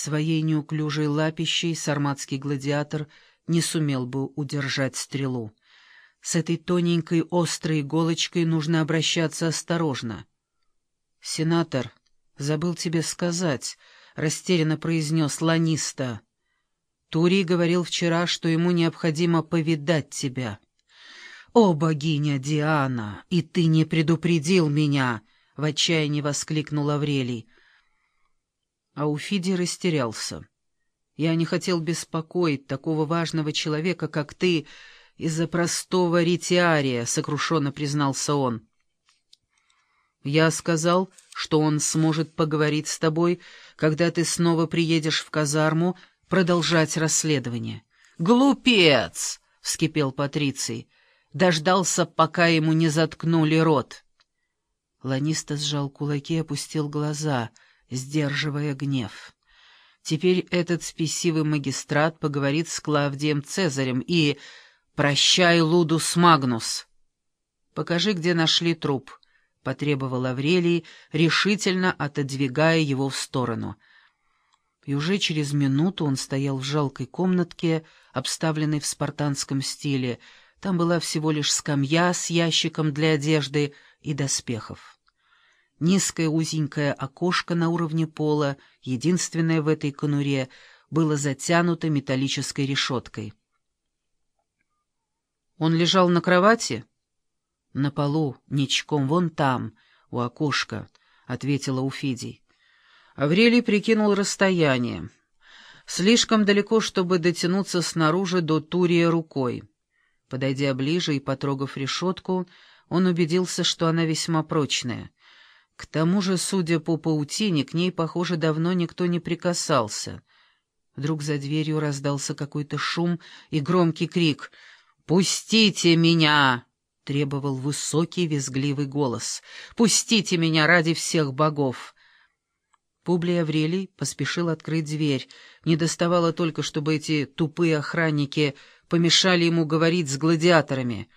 Своей неуклюжей лапищей сарматский гладиатор не сумел бы удержать стрелу. С этой тоненькой острой иголочкой нужно обращаться осторожно. «Сенатор, забыл тебе сказать», — растерянно произнес Ланиста. «Турий говорил вчера, что ему необходимо повидать тебя». «О, богиня Диана, и ты не предупредил меня!» — в отчаянии воскликнул Аврелий. А Уфидий растерялся. «Я не хотел беспокоить такого важного человека, как ты, из-за простого ретиария», — сокрушенно признался он. «Я сказал, что он сможет поговорить с тобой, когда ты снова приедешь в казарму продолжать расследование». «Глупец!» — вскипел Патриций. Дождался, пока ему не заткнули рот. Ланиста сжал кулаки и опустил глаза — сдерживая гнев. Теперь этот спесивый магистрат поговорит с Клавдием Цезарем и... «Прощай, Лудус Магнус!» «Покажи, где нашли труп», — потребовал Аврелий, решительно отодвигая его в сторону. И уже через минуту он стоял в жалкой комнатке, обставленной в спартанском стиле. Там была всего лишь скамья с ящиком для одежды и доспехов. Низкое узенькое окошко на уровне пола, единственное в этой конуре, было затянуто металлической решеткой. Он лежал на кровати? — На полу, ничком, вон там, у окошка, — ответила Уфидий. Аврелий прикинул расстояние. Слишком далеко, чтобы дотянуться снаружи до Турия рукой. Подойдя ближе и потрогав решетку, он убедился, что она весьма прочная — к тому же, судя по паутине, к ней, похоже, давно никто не прикасался. Вдруг за дверью раздался какой-то шум и громкий крик «Пустите меня!» — требовал высокий визгливый голос. «Пустите меня ради всех богов!» Публий Аврелий поспешил открыть дверь. Не доставало только, чтобы эти тупые охранники помешали ему говорить с гладиаторами.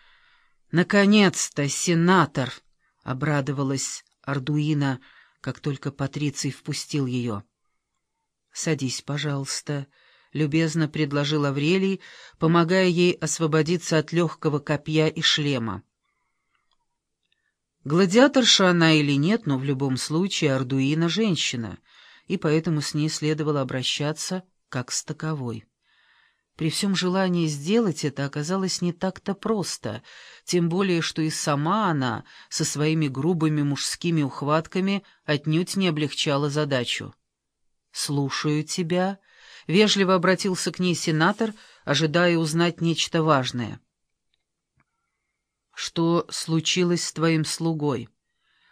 «Наконец-то, сенатор!» — обрадовалась Ардуина, как только Патриций впустил ее. «Садись, пожалуйста», — любезно предложил Аврелий, помогая ей освободиться от легкого копья и шлема. Гладиаторша она или нет, но в любом случае Ардуина — женщина, и поэтому с ней следовало обращаться как с таковой. При всем желании сделать это оказалось не так-то просто, тем более, что и сама она со своими грубыми мужскими ухватками отнюдь не облегчала задачу. «Слушаю тебя», — вежливо обратился к ней сенатор, ожидая узнать нечто важное. «Что случилось с твоим слугой?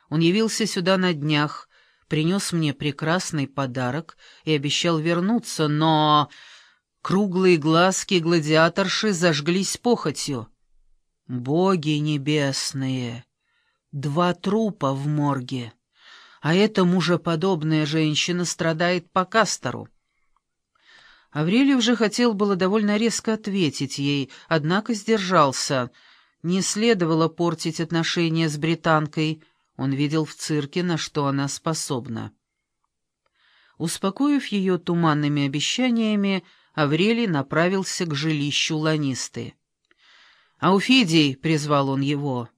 Он явился сюда на днях, принес мне прекрасный подарок и обещал вернуться, но...» Круглые глазки гладиаторши зажглись похотью. «Боги небесные! Два трупа в морге, а эта мужеподобная женщина страдает по кастору». Аврелий уже хотел было довольно резко ответить ей, однако сдержался. Не следовало портить отношения с британкой, он видел в цирке, на что она способна. Успокоив ее туманными обещаниями, Аврелий направился к жилищу Ланисты. «Ауфидий!» — призвал он его.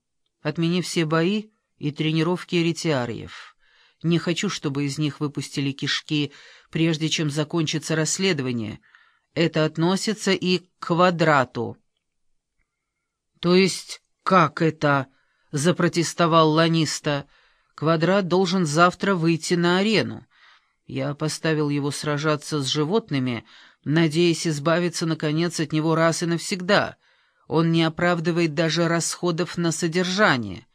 «Отмени все бои и тренировки ретиариев. Не хочу, чтобы из них выпустили кишки, прежде чем закончится расследование. Это относится и к квадрату». «То есть как это?» — запротестовал Ланиста. «Квадрат должен завтра выйти на арену. Я поставил его сражаться с животными, надеясь избавиться, наконец, от него раз и навсегда. Он не оправдывает даже расходов на содержание.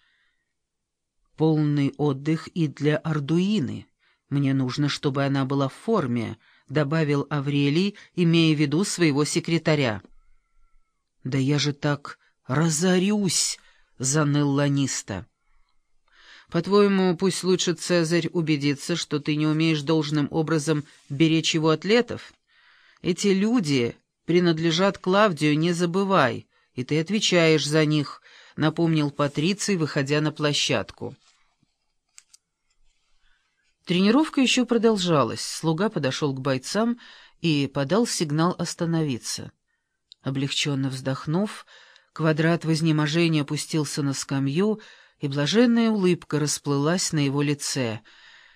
Полный отдых и для Ардуины. Мне нужно, чтобы она была в форме, — добавил Аврелий, имея в виду своего секретаря. — Да я же так разорюсь, — заныл Ланиста. — По-твоему, пусть лучше Цезарь убедится, что ты не умеешь должным образом беречь его атлетов? — эти люди принадлежат Клавдию, не забывай, и ты отвечаешь за них», — напомнил Патриций, выходя на площадку. Тренировка еще продолжалась. Слуга подошел к бойцам и подал сигнал остановиться. Облегченно вздохнув, квадрат в изнеможении опустился на скамью, и блаженная улыбка расплылась на его лице —